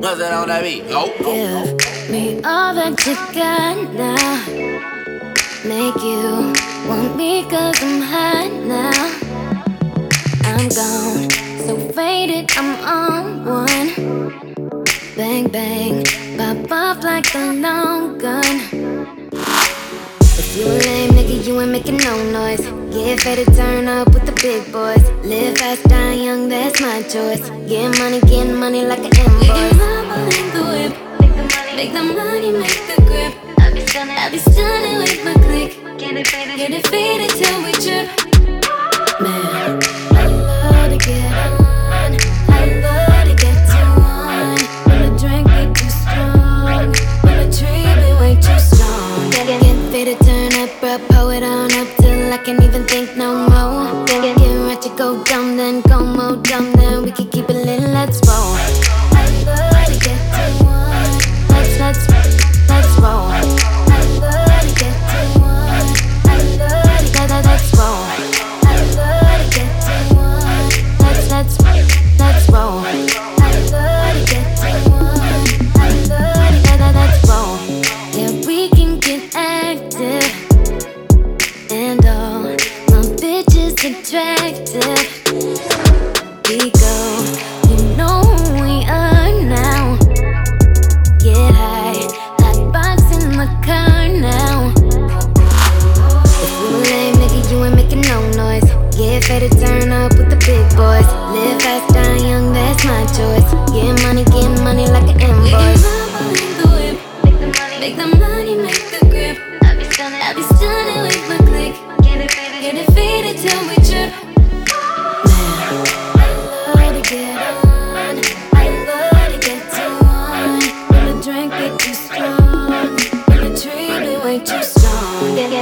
Bust it on that beat. Go. Give me all that you got now. Make you want me cause I'm hot now. I'm gone, so faded, I'm on one. Bang, bang, pop off like a long gun. If you a lame nigga, you ain't making no noise. Get faded, turn up with the big boys. Live fast, that's my choice. Get money, get money like an invoice. Making love in the whip. Make the money, make the grip. I be stunning, I be stunning with my click. Get it faded, get it faded till we trip. Man, I love to get on. I love to get too on. When the drink get too strong, when the be way too strong. Get, get, get faded, turn up, bro, pull it on up till I can't even think no more. Get, get, get ratchet, go dumb, then go attractive. We go,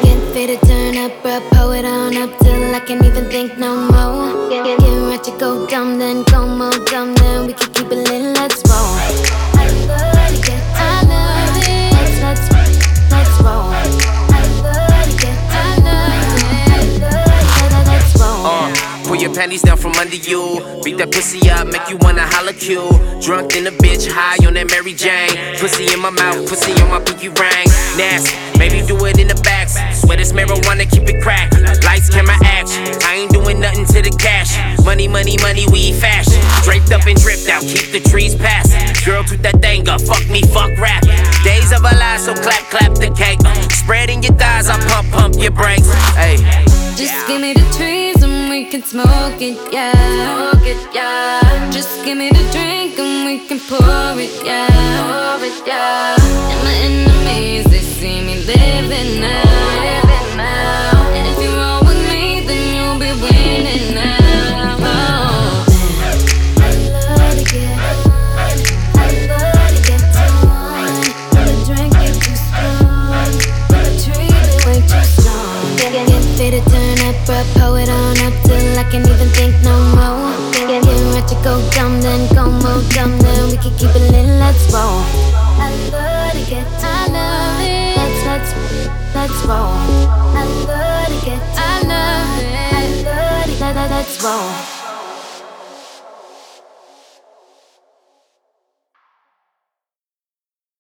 strong. Get, get, get faded, turn up, bro, pull it on up till I can't even think no more. Get, get, get ratchet, go dumb, then go more dumb, then we can keep it lit, let's roll. I love to get I love it. Let's, let's, let's roll. To it. Uh, pull your panties down from under you. Beat that pussy up, make you wanna holla cue. Drunk in a bitch, high on that Mary Jane. Pussy in my mouth, pussy on my pinky ring. Nasty, maybe do it in the back. Swear this marijuana, keep it crack. Lights, camera, action. I ain't doing nothing to the cash. Money, money, money, we fashion. Draped up and dripped out, keep the trees passing. Girl, toot that thing up, fuck me, fuck rap. Days of our lives, so clap, clap the cake. Spreading your thighs, I pump, pump your brakes. Hey. Just give me the trees and we can smoke it, yeah. Smoke it, yeah. Just give me the drink and we can pour it, yeah. Pour it, yeah. And my enemies, even think no more. Get, get ratchet, go dumb, then go more dumb, then we can keep it lit, let's roll. I love to get I love it. Let's, let's, let's roll. I love to get I love it. I love to, let, let, let's roll.